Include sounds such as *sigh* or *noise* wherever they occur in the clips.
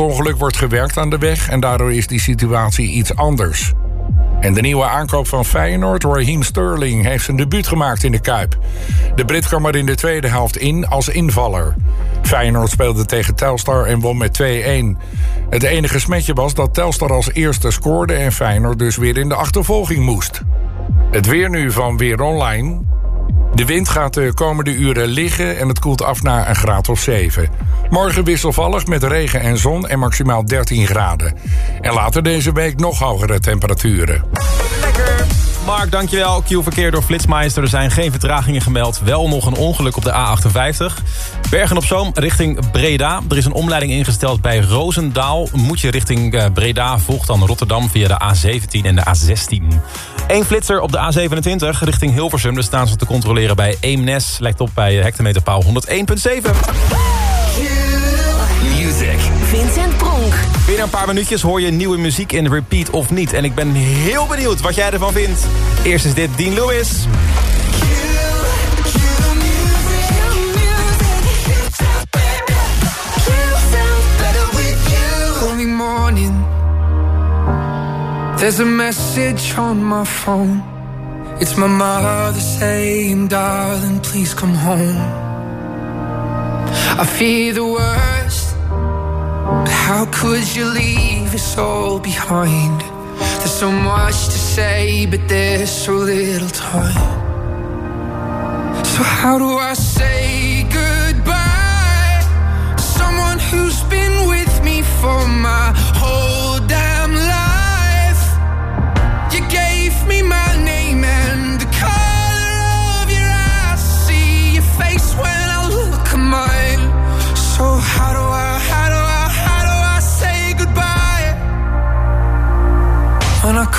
het ongeluk wordt gewerkt aan de weg... en daardoor is die situatie iets anders. En de nieuwe aankoop van Feyenoord, Raheem Sterling... heeft zijn debuut gemaakt in de Kuip. De Brit kwam er in de tweede helft in als invaller. Feyenoord speelde tegen Telstar en won met 2-1. Het enige smetje was dat Telstar als eerste scoorde... en Feyenoord dus weer in de achtervolging moest. Het weer nu van Weer Online. De wind gaat de komende uren liggen en het koelt af naar een graad of 7. Morgen wisselvallig met regen en zon en maximaal 13 graden. En later deze week nog hogere temperaturen. Mark, dankjewel. Q-verkeer door Flitsmeister. Er zijn geen vertragingen gemeld. Wel nog een ongeluk op de A58. Bergen op Zoom richting Breda. Er is een omleiding ingesteld bij Roosendaal. Moet je richting eh, Breda, volgt dan Rotterdam via de A17 en de A16. Eén flitser op de A27 richting Hilversum. Daar staan ze te controleren bij Eemnes. Lijkt op bij hectometerpaal 101.7. Vincent Pronk. Binnen een paar minuutjes hoor je nieuwe muziek in Repeat of niet. En ik ben heel benieuwd wat jij ervan vindt. Eerst is dit Dean Lewis. Morning. There's a message on my phone. It's my mother saying, darling, please come home. I fear the worst. How could you leave us all behind? There's so much to say, but there's so little time. So, how do I say goodbye? Someone who's been with me for my whole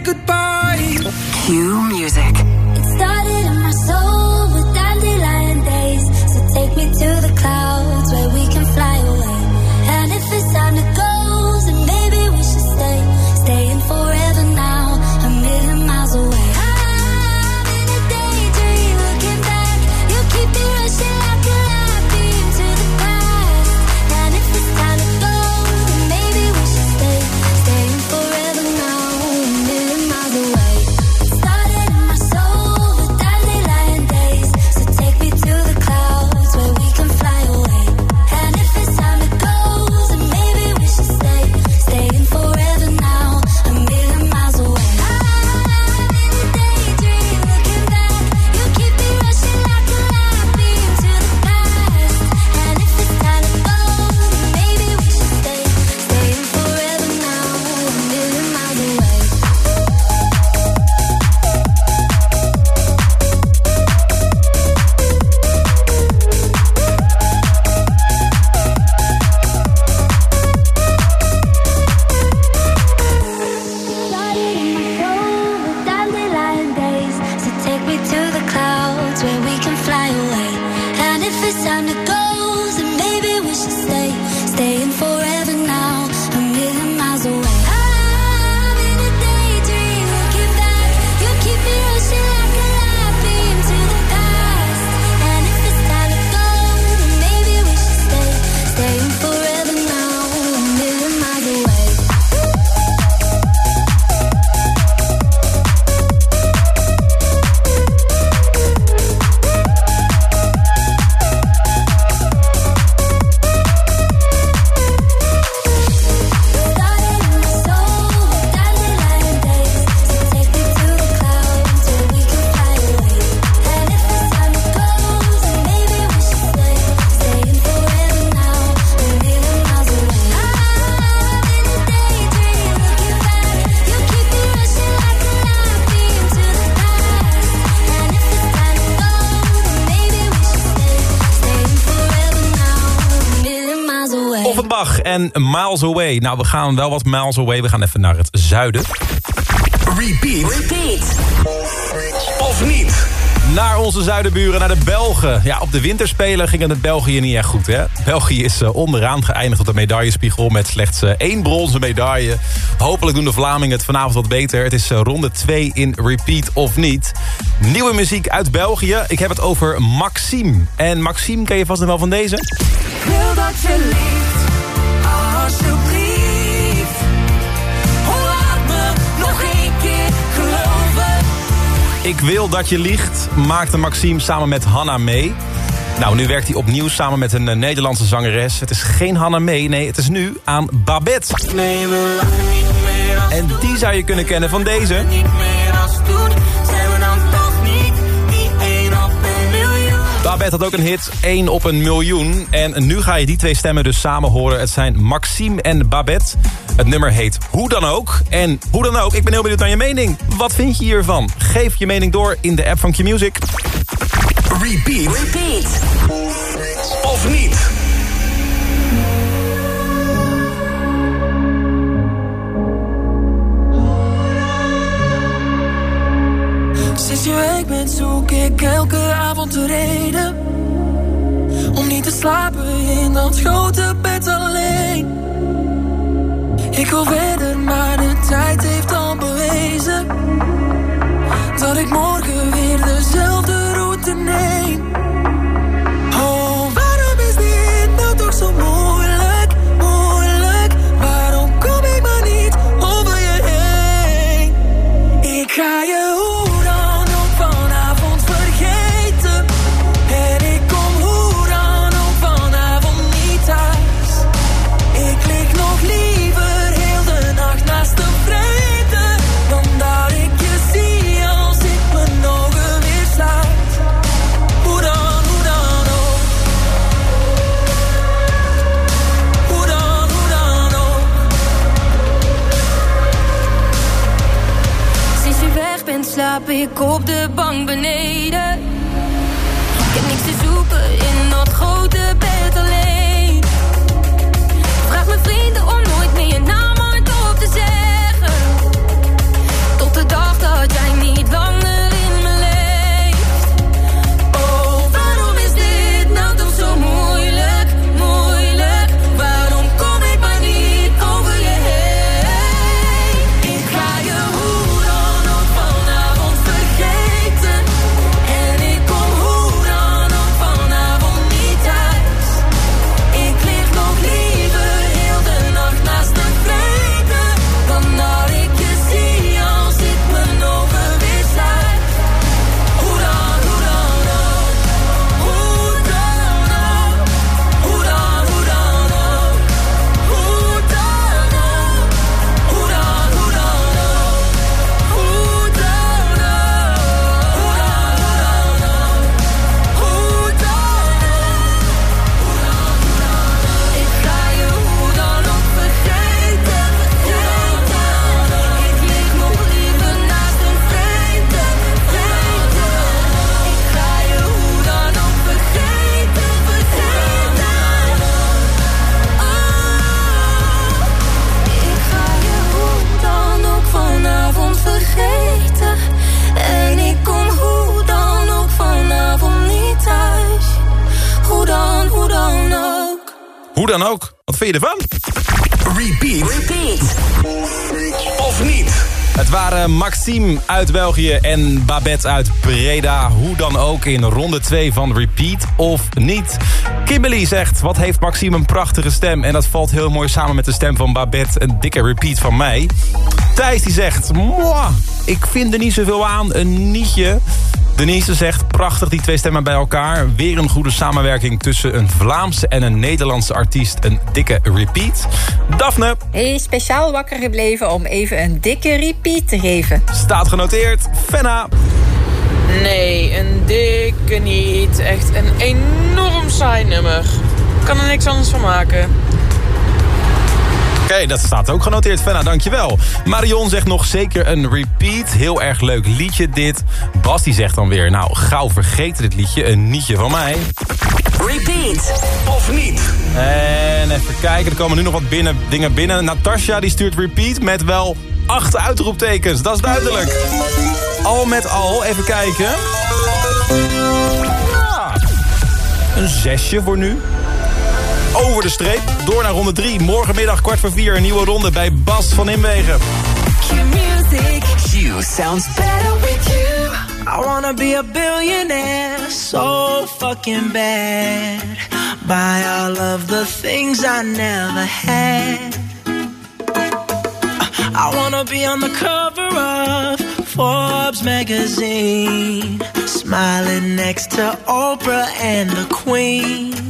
goodbye? Q Music. En Miles Away. Nou, we gaan wel wat miles away. We gaan even naar het zuiden. Repeat. Repeat. Of niet? Naar onze zuidenburen, naar de Belgen. Ja, op de winterspelen ging het België niet echt goed, hè? België is uh, onderaan geëindigd op de medaillespiegel... met slechts uh, één bronzen medaille. Hopelijk doen de Vlamingen het vanavond wat beter. Het is uh, ronde 2 in Repeat of niet. Nieuwe muziek uit België. Ik heb het over Maxime. En Maxime ken je vast nog wel van deze? wil dat je liefst, Ik wil dat je liegt, maakte Maxime samen met Hanna mee. Nou, nu werkt hij opnieuw samen met een eh, Nederlandse zangeres. Het is geen Hanna mee, nee, het is nu aan Babette. Nee, we lachen niet meer als En die zou je kunnen kennen van deze. Babette had ook een hit, 1 op een miljoen. En nu ga je die twee stemmen dus samen horen. Het zijn Maxime en Babette. Het nummer heet Hoe dan ook. En hoe dan ook, ik ben heel benieuwd naar je mening. Wat vind je hiervan? Geef je mening door in de app van Q-Music. Repeat. Repeat. Of niet? Bent zoek ik elke avond de reden Om niet te slapen in dat grote bed alleen. Ik wil verder, maar de tijd heeft al bewezen Dat ik morgen weer dezelfde route neem ik op de bank beneden Maxime uit België en Babette uit Breda. Hoe dan ook in ronde 2 van Repeat of niet. Kimberly zegt, wat heeft Maxime een prachtige stem. En dat valt heel mooi samen met de stem van Babette. Een dikke repeat van mij. Thijs die zegt, ik vind er niet zoveel aan. Een nietje. Denise zegt, prachtig die twee stemmen bij elkaar. Weer een goede samenwerking tussen een Vlaamse en een Nederlandse artiest. Een dikke repeat. Daphne Hey, speciaal wakker gebleven om even een dikke repeat te geven. staat genoteerd. Fenna Nee, een dikke niet. Echt een enorm saai nummer. Ik kan er niks anders van maken. Oké, dat staat ook genoteerd. Fenna, dankjewel. Marion zegt nog zeker een repeat. Heel erg leuk liedje dit. Bas die zegt dan weer, nou, gauw vergeten dit liedje. Een nietje van mij. Repeat. Of niet? En even kijken, er komen nu nog wat binnen, dingen binnen. Natasja die stuurt repeat met wel acht uitroeptekens. Dat is duidelijk. Al met al, even kijken. Ah, een zesje voor nu. Over de streep, door naar ronde 3. Morgenmiddag kwart voor vier, een nieuwe ronde bij Bas van Inwegen. Q-music. Q sounds better with you. I wanna be a billionaire, so fucking bad. Buy all of the things I never had. I wanna be on the cover of Forbes magazine, smiling next to Oprah and the Queen.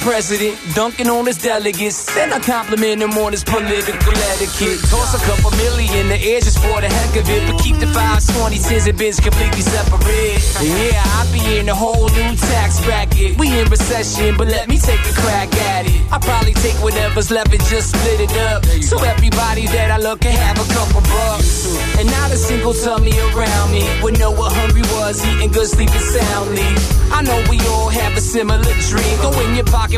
president, dunking on his delegates. Then I compliment him on his political etiquette. Toss a couple million the just for the heck of it. But keep the fives, 20 cents, and bins completely separate. Yeah, I'll be in a whole new tax bracket. We in recession, but let me take a crack at it. I'll probably take whatever's left and just split it up. So everybody that I look can have a couple bucks. And not a single tummy around me would know what hungry was, eating good, sleeping soundly. I know we all have a similar dream. Go in your pocket,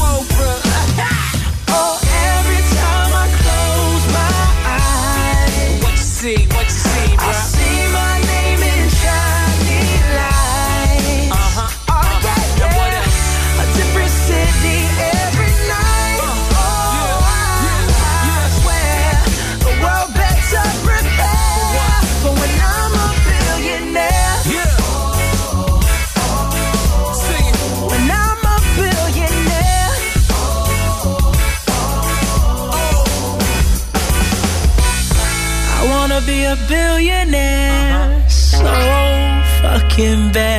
a billionaire so fucking bad.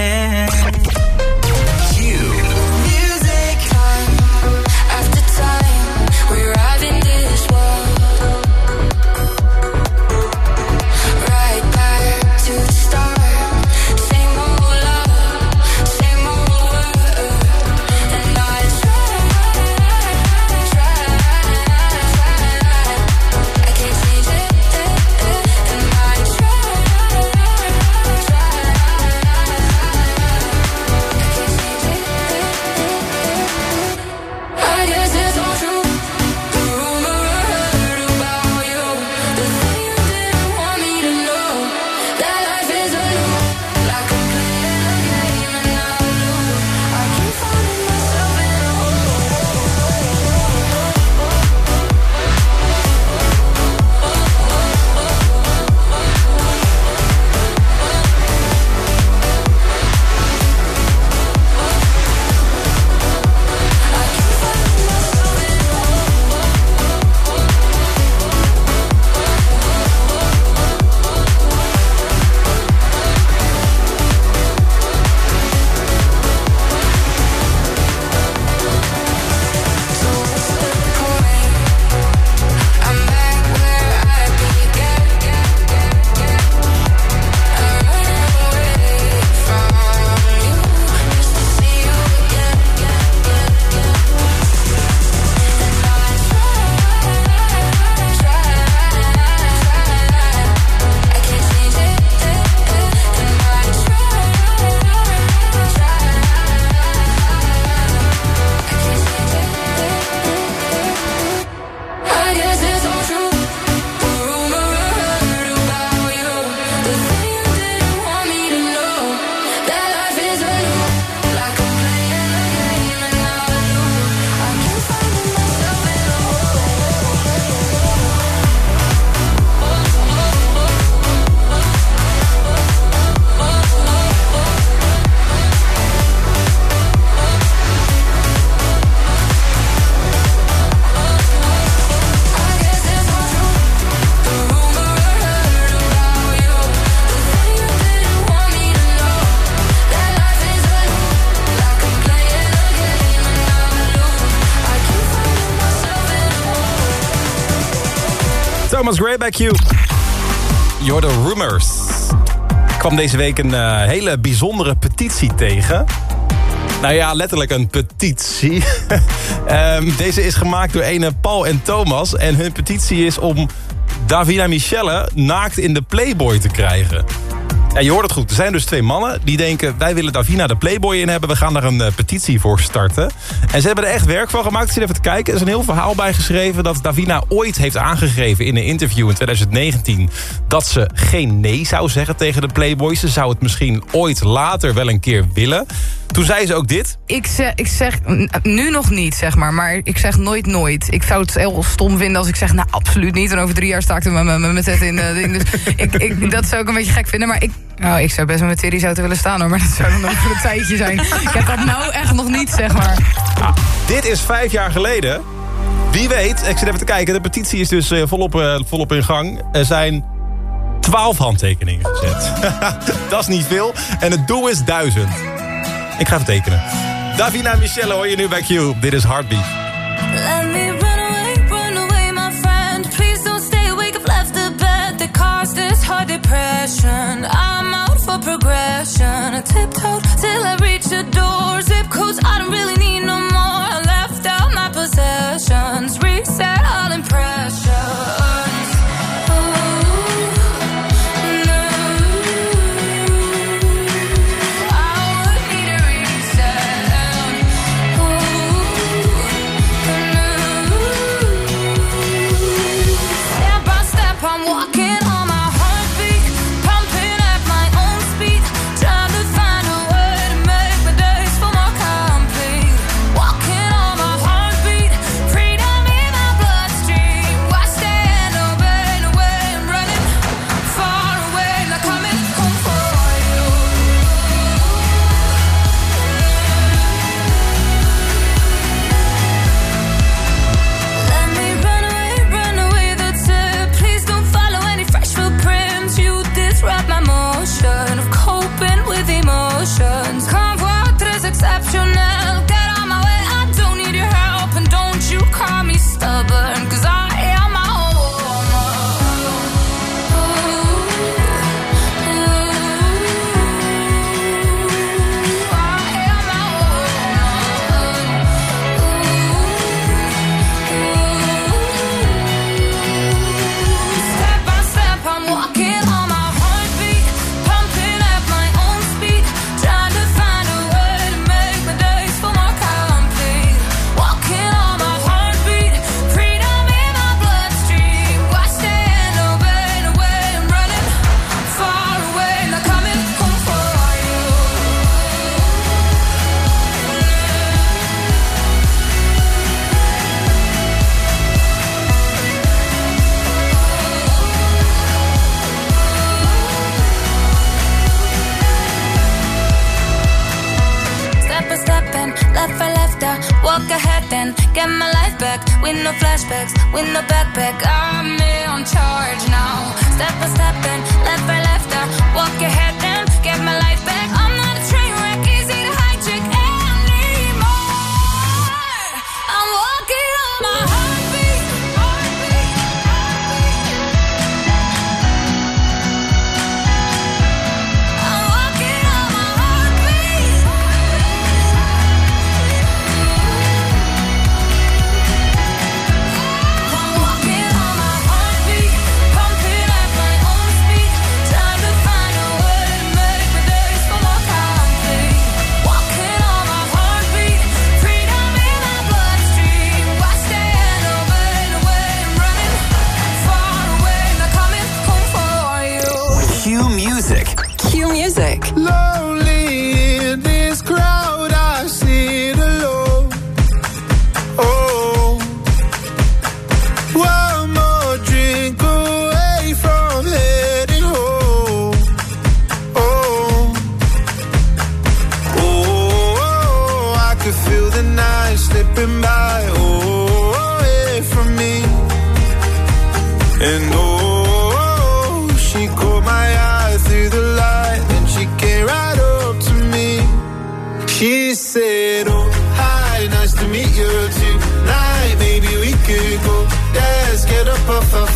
Gray back you. The Rumors. Ik kwam deze week een eh, hele bijzondere petitie tegen. Nou ja, letterlijk een petitie. *laughs* Ehm, deze is gemaakt door ene Paul en Thomas. En hun petitie is om Davina Michelle naakt in de Playboy te krijgen. Ja, je hoort het goed. Er zijn dus twee mannen die denken... wij willen Davina de Playboy in hebben. We gaan daar een eh, petitie voor starten. En ze hebben er echt werk van gemaakt. Ik zit even te kijken. Er is een heel verhaal bij geschreven... dat Davina ooit heeft aangegeven in een interview in 2019... dat ze geen nee zou zeggen tegen de Playboy. Ze zou het misschien ooit later wel een keer willen. Toen zei ze ook dit. Ik zeg, ik zeg nu nog niet, zeg maar. Maar ik zeg nooit nooit. Ik zou het heel stom vinden als ik zeg, nou, absoluut niet. En over drie jaar sta ik er met mijn met het in de ding. Dus ik, ik, dat zou ik een beetje gek vinden. Maar ik, nou, ik zou best met mijn zouden willen staan, hoor. Maar dat zou dan over een tijdje zijn. Ik heb dat nou echt nog niet, zeg maar. Dit is vijf jaar geleden. Wie weet, ik zit even te kijken. De petitie is dus eh, volop, eh, volop in gang. Er zijn 12 handtekeningen gezet. *laughs* dat is niet veel. En het doel is duizend. Ik ga tekenen. Davina Michelle hoor je nu bij Q. Dit is Heartbeat. Let me run away, run away, my friend. Please don't stay awake. I've left the bed that caused this heart depression. I'm out for progression. I tiptoed till I reach the door. Zip codes, I don't really need no more. I left out my possessions. Reset all impressions.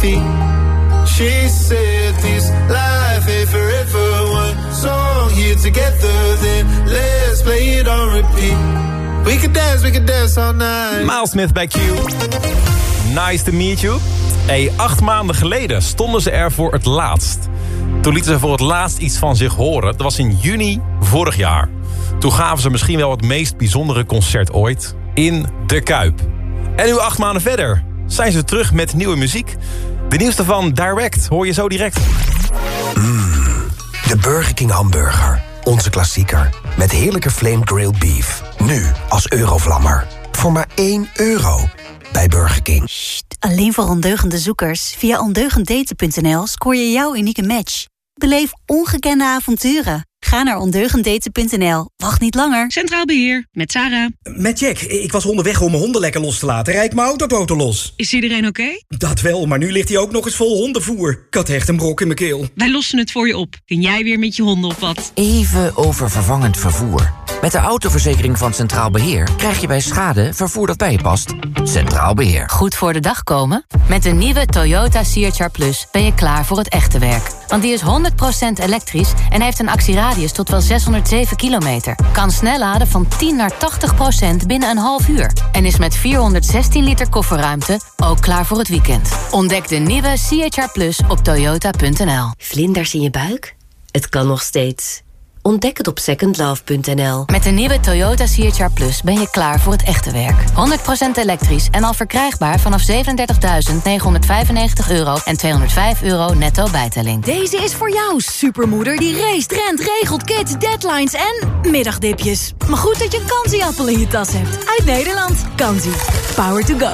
She said, This life forever. One song here together, then let's play it on repeat. We could dance, we could dance all night. Miles Smith bij Q. Nice to meet you. Hey, acht maanden geleden stonden ze er voor het laatst. Toen lieten ze voor het laatst iets van zich horen. Dat was in juni vorig jaar. Toen gaven ze misschien wel het meest bijzondere concert ooit. In De Kuip. En nu acht maanden verder zijn ze terug met nieuwe muziek. De nieuwste van Direct hoor je zo direct. De Burger King hamburger. Onze klassieker. Met heerlijke flame grilled beef. Nu als eurovlammer. Voor maar 1 euro. Bij Burger King. Alleen voor ondeugende zoekers. Via ondeugenddaten.nl scoor je jouw unieke match. Beleef ongekende avonturen. Ga naar ondeugenddaten.nl. Wacht niet langer. Centraal Beheer, met Sarah. Met Jack. Ik was onderweg om mijn honden lekker los te laten. Rijd mijn autoboten los. Is iedereen oké? Dat wel, maar nu ligt hij ook nog eens vol hondenvoer. Ik had echt een brok in mijn keel. Wij lossen het voor je op. Kun jij weer met je honden op wat? Even over vervangend vervoer. Met de autoverzekering van Centraal Beheer krijg je bij schade vervoer dat bij je past. Centraal Beheer. Goed voor de dag komen? Met de nieuwe Toyota CHR Plus ben je klaar voor het echte werk. Want die is 100% elektrisch en heeft een actieradius tot wel 607 kilometer. Kan snel laden van 10 naar 80% binnen een half uur. En is met 416 liter kofferruimte ook klaar voor het weekend. Ontdek de nieuwe CHR Plus op toyota.nl. Vlinders in je buik? Het kan nog steeds. Ontdek het op secondlove.nl. Met de nieuwe Toyota CHR Plus ben je klaar voor het echte werk. 100% elektrisch en al verkrijgbaar vanaf 37.995 euro en 205 euro netto bijtelling. Deze is voor jou, supermoeder die race, rent, regelt, kids, deadlines en middagdipjes. Maar goed dat je een kansieappel in je tas hebt. Uit Nederland. Kansie. Power to go.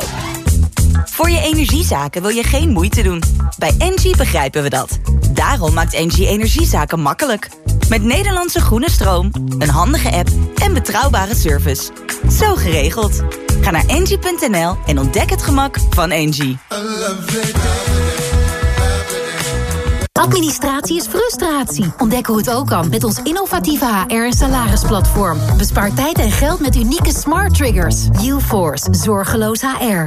Voor je energiezaken wil je geen moeite doen. Bij Engie begrijpen we dat. Daarom maakt Engie energiezaken makkelijk. Met Nederlandse groene stroom, een handige app en betrouwbare service. Zo geregeld. Ga naar engie.nl en ontdek het gemak van Engie. Administratie is frustratie. Ontdek hoe het ook kan met ons innovatieve HR- en salarisplatform. Bespaar tijd en geld met unieke smart triggers. UForce, zorgeloos HR.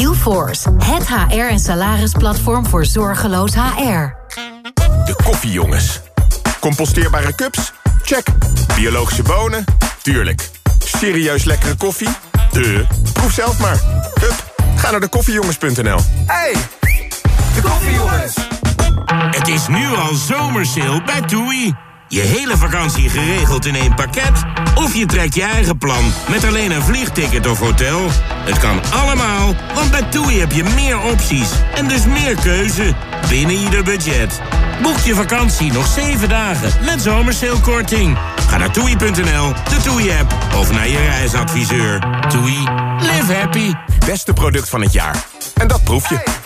UForce, het HR- en salarisplatform voor zorgeloos HR. De koffiejongens. Composteerbare cups? Check. Biologische bonen? Natuurlijk. Serieus lekkere koffie? De. Proef zelf maar. Hup, ga naar de koffiejongens.nl. Hey, de koffiejongens. Het is nu al zomersale bij TUI. Je hele vakantie geregeld in één pakket? Of je trekt je eigen plan met alleen een vliegticket of hotel? Het kan allemaal, want bij TUI heb je meer opties en dus meer keuze binnen ieder budget. Boek je vakantie nog 7 dagen met zomersalekorting. Ga naar toei.nl, de TUI-app of naar je reisadviseur. TUI, live happy. Beste product van het jaar. En dat proef je.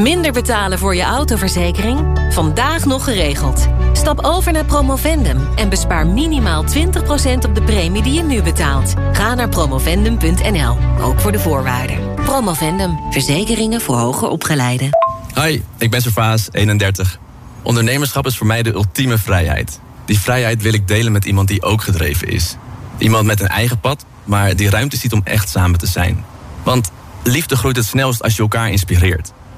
Minder betalen voor je autoverzekering? Vandaag nog geregeld. Stap over naar Promovendum en bespaar minimaal 20% op de premie die je nu betaalt. Ga naar promovendum.nl, ook voor de voorwaarden. Promovendum, verzekeringen voor hoger opgeleiden. Hi, ik ben Servaas, 31. Ondernemerschap is voor mij de ultieme vrijheid. Die vrijheid wil ik delen met iemand die ook gedreven is. Iemand met een eigen pad, maar die ruimte ziet om echt samen te zijn. Want liefde groeit het snelst als je elkaar inspireert.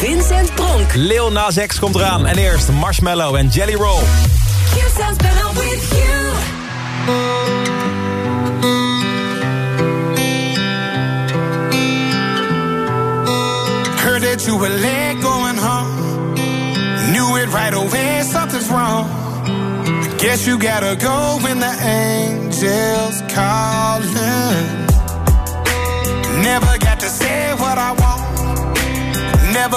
Vincent Pronk. Lil Nas X komt eraan. En eerst Marshmallow en Jelly Roll. Heard that you were late going home. Knew it right away, something's wrong. Guess you gotta go when the angels calling.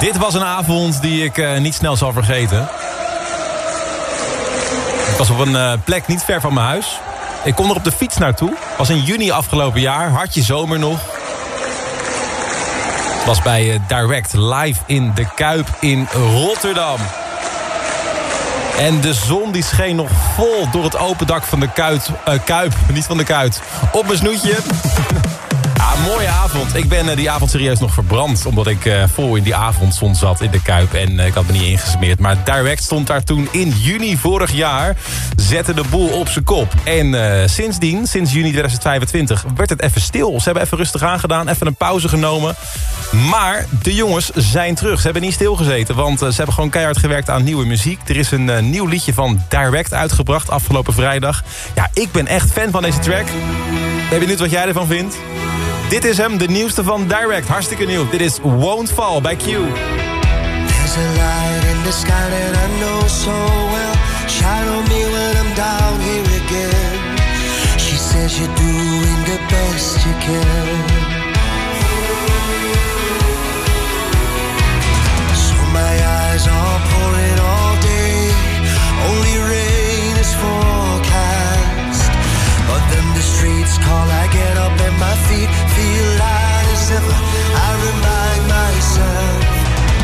Dit was een avond die ik eh, niet snel zal vergeten. Ik was op een eh, plek niet ver van mijn huis. Ik kon er op de fiets naartoe. was in juni afgelopen jaar, hartje zomer nog. Was bij eh, Direct live in de Kuip in Rotterdam. En de zon die scheen nog vol door het open dak van de kuit, Kuip, *laughs* niet van de Kuit, op mijn snoetje. Mooie avond. Ik ben eh, die avond serieus nog verbrand. Omdat ik eh, vol in die avondzon zat in de Kuip. En eh, ik had me niet ingesmeerd. Maar Direct stond daar toen in juni vorig jaar. Zette de boel op zijn kop. En sindsdien, sinds juni 2025, werd het even stil. Ze hebben even rustig aangedaan. Even een pauze genomen. Maar de jongens zijn terug. Ze hebben niet stilgezeten. Want ze hebben gewoon keihard gewerkt aan nieuwe muziek. Er is een nieuw liedje van Direct uitgebracht afgelopen vrijdag. Ja, ik ben echt fan van deze track. Ben benieuwd wat jij ervan vindt? Dit is hem, de nieuwste van Direct. Hartstikke nieuw. Dit is Won't Fall bij Q. There's a light in the sky that I know so well. On me when I'm down here again. She says you're doing the best you can. So my eyes are pouring all day. Only rain is forecast. Streets call, I get up and my feet feel light as ever. I remind myself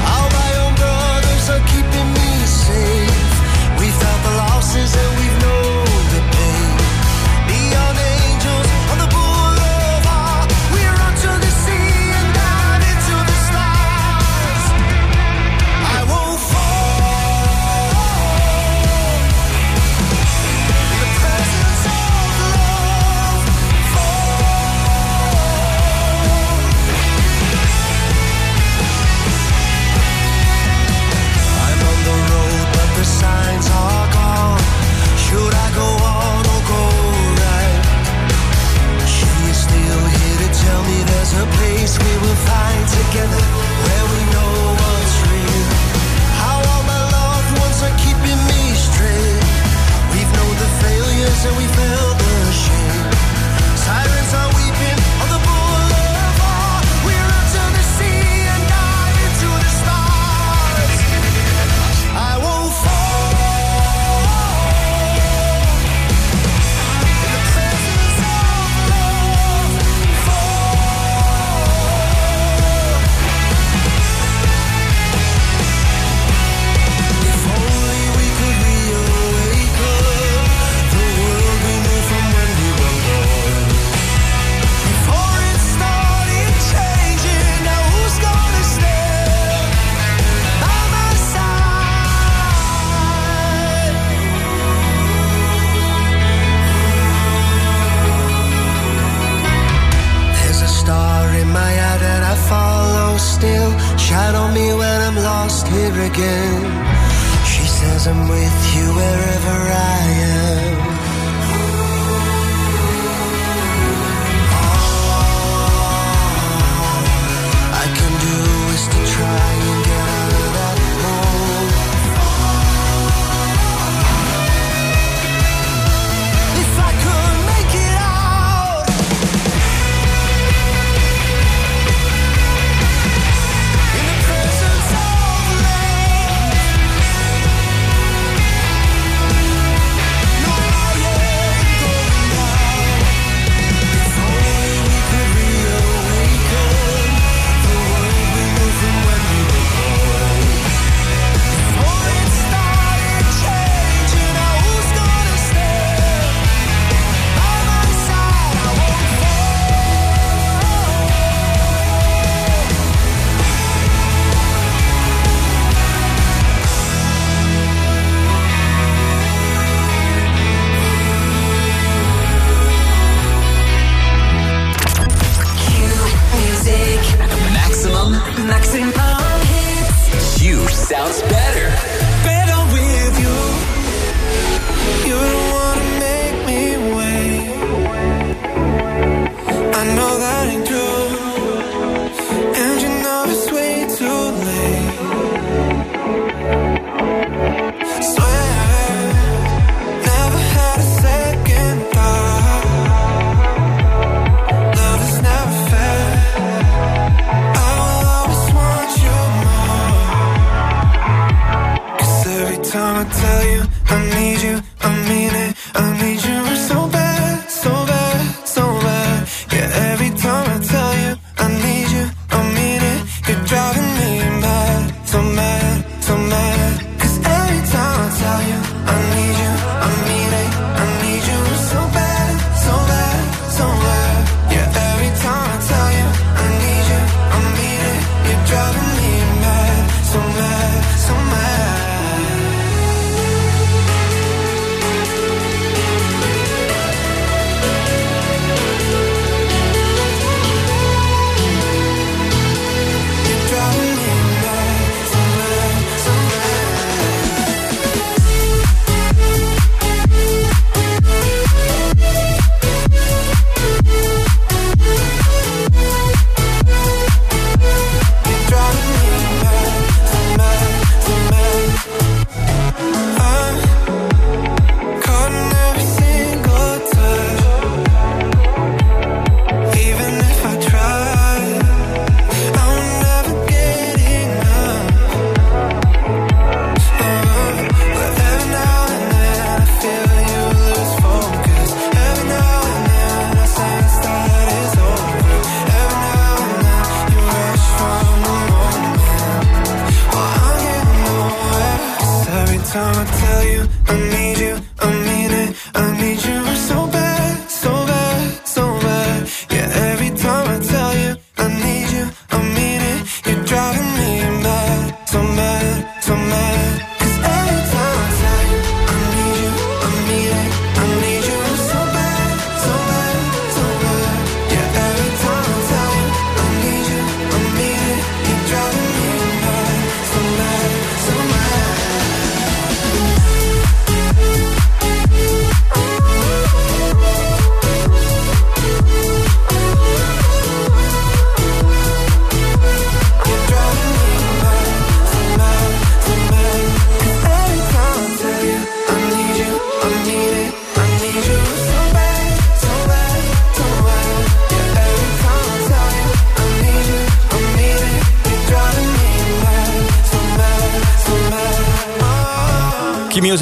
how my own brothers are keeping me safe. We felt the losses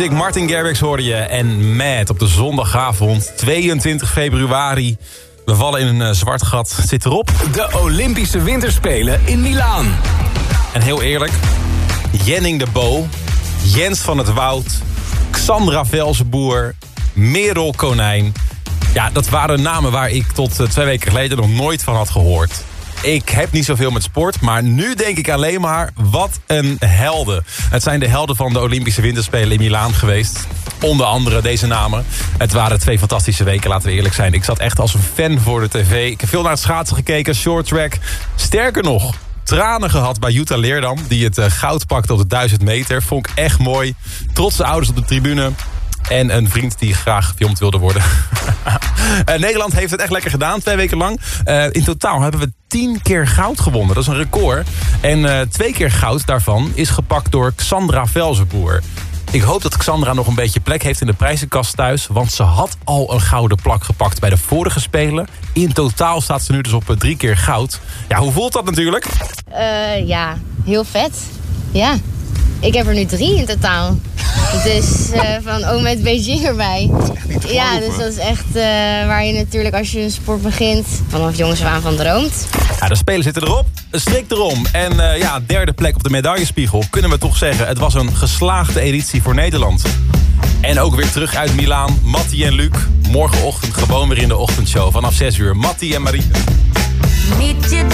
Music. Martin Garrix hoorde je. En Mad op de zondagavond, 22 februari. We vallen in een eh, zwart gat. Zit erop. De Olympische Winterspelen in Milaan. En heel eerlijk, Jenning de Bo, Jens van het Woud... Xandra Velzenboer, Merel Konijn... Ja, dat waren namen waar ik tot eh, twee weken geleden nog nooit van had gehoord. Ik heb niet zoveel met sport, maar nu denk ik alleen maar... wat een helden. Het zijn de helden van de Olympische Winterspelen in Milaan geweest. Onder andere deze namen. Het waren twee fantastische weken, laten we eerlijk zijn. Ik zat echt als een fan voor de tv. Ik heb veel naar het schaatsen gekeken, short track. Sterker nog, tranen gehad bij Jutta Leerdam... die het eh, goud pakte op de 1000 meter. Vond ik echt mooi. Trotse ouders op de tribune. En een vriend die graag gefilmd wilde worden. *laughs* Eh, Nederland heeft het echt lekker gedaan, twee weken lang. Eh, in totaal hebben we tien keer goud gewonnen. Dat is een record. En eh, twee keer goud daarvan is gepakt door Xandra Velzenboer. Ik hoop dat Xandra nog een beetje plek heeft in de prijzenkast thuis. Want ze had al een gouden plak gepakt bij de vorige Spelen. In totaal staat ze nu dus op drie keer goud. Ja, hoe voelt dat natuurlijk? Ja, heel vet. Ja. Ik heb er nu drie in totaal. *laughs* Dus eh, van ook met Beijing erbij. Ja, dus dat is echt eh, waar je natuurlijk als je een sport begint... vanaf jongens af aan van droomt. Ja, de Spelen zitten erop, een strik erom. En eh, ja, derde plek op de medaillespiegel. Kunnen we toch zeggen, het was een geslaagde editie voor Nederland. En ook weer terug uit Milaan, Matti en Luc. Morgenochtend gewoon weer in de ochtendshow vanaf 6 uur. Matti en Marie. Meet you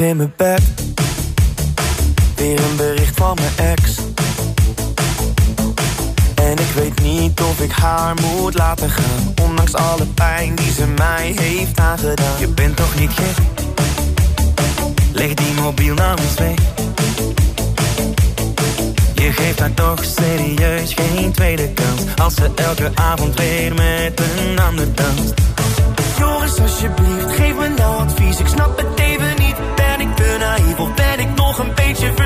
in geef me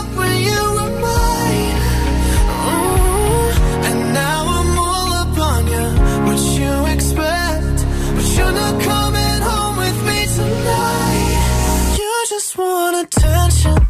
just want attention.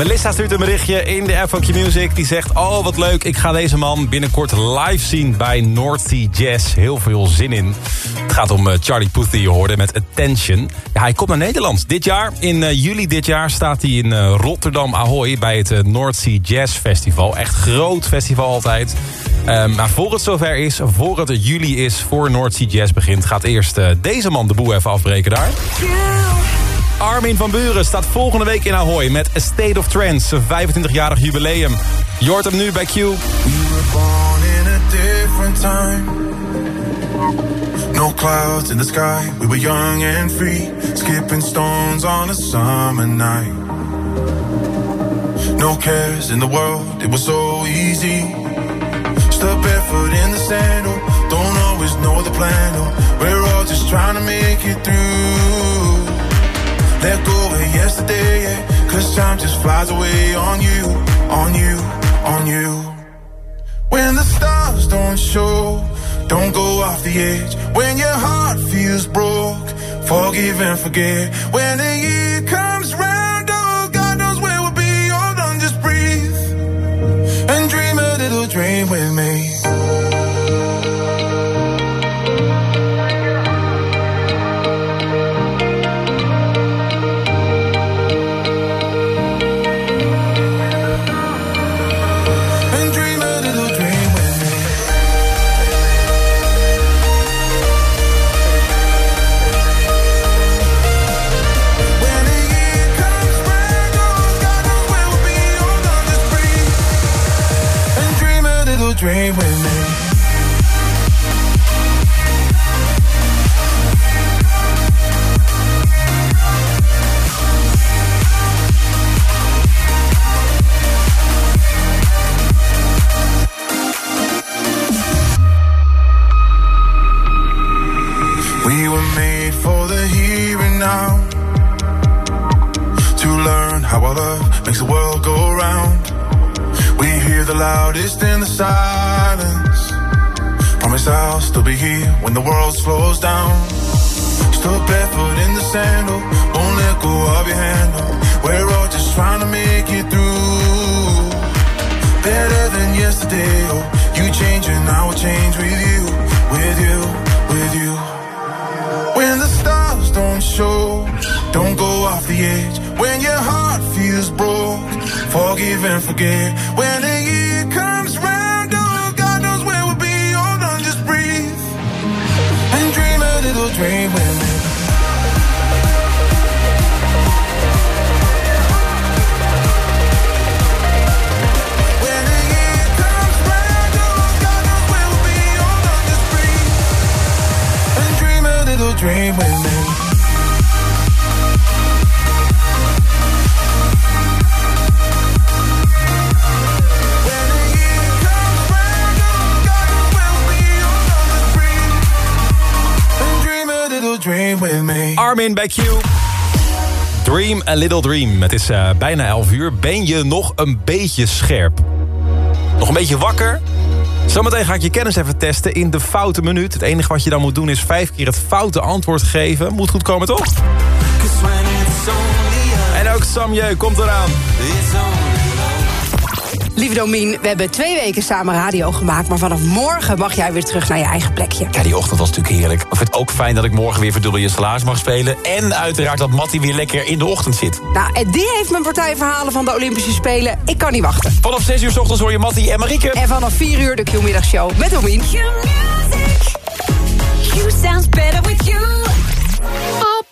Melissa stuurt een berichtje in de app van Q-Music. Die zegt, oh wat leuk, ik ga deze man binnenkort live zien bij North Sea Jazz. Heel veel zin in. Het gaat om eh, Charlie Puth die je hoorde met Attention. Ja, hij komt naar Nederland. Dit jaar, in eh, juli dit jaar, staat hij in eh, Rotterdam Ahoy... bij het North Sea Jazz Festival. Echt groot festival altijd. Ehm, maar voor het zover is, voor het juli is, voor North Sea Jazz begint... gaat eerst deze man de boel even afbreken daar. Armin van Buren staat volgende week in Ahoy met A State of Trance, zijn 25-jarig jubileum. Je hoort nu bij Q. We were born in a different time. No clouds in the sky. We were young and free. Skipping stones on a summer night. No cares in the world. It was so easy. Step barefoot in the sandal. Don't always know the plan. Oh, we're all just trying to make it through. Let go of yesterday, yeah. Cause time just flies away on you, on you, on you. When the stars don't show, don't go off the edge. When your heart feels broke, forgive and forget. When the year a Little Dream. Het is eh, bijna 11 uur. Ben je nog een beetje scherp? Nog een beetje wakker? Zometeen ga ik je kennis even testen in de foute minuut. Het enige wat je dan moet doen is vijf keer het foute antwoord geven. Moet goed komen, toch? En ook Samje komt eraan. Lieve Domien, we hebben twee weken samen radio gemaakt... maar vanaf morgen mag jij weer terug naar je eigen plekje. Ja, die ochtend was natuurlijk heerlijk. Ik vind het ook fijn dat ik morgen weer verdubbel je salaris mag spelen. En uiteraard dat Mattie weer lekker in de ochtend zit. Nou, en die heeft mijn partijverhalen van de Olympische Spelen. Ik kan niet wachten. Vanaf 6 uur s ochtends hoor je Mattie en Marieke. En vanaf 4 uur de Q-middagshow met Domien. You sounds better with you.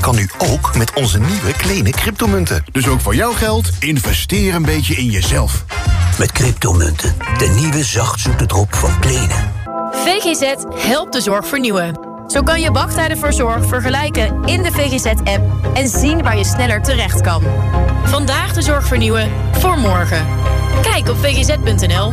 Dat kan nu ook met onze nieuwe kleine cryptomunten. Dus ook voor jouw geld, investeer een beetje in jezelf. Met cryptomunten, de nieuwe zachtzoete drop van Plenen. VGZ helpt de zorg vernieuwen. Zo kan je wachttijden voor zorg vergelijken in de VGZ-app en zien waar je sneller terecht kan. Vandaag de zorg vernieuwen voor morgen. Kijk op vgz.nl.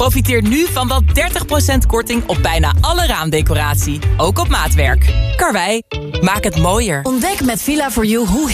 Profiteer nu van wel 30% korting op bijna alle raamdecoratie. Ook op maatwerk. Karwei, maak het mooier. Ontdek met Villa for You hoe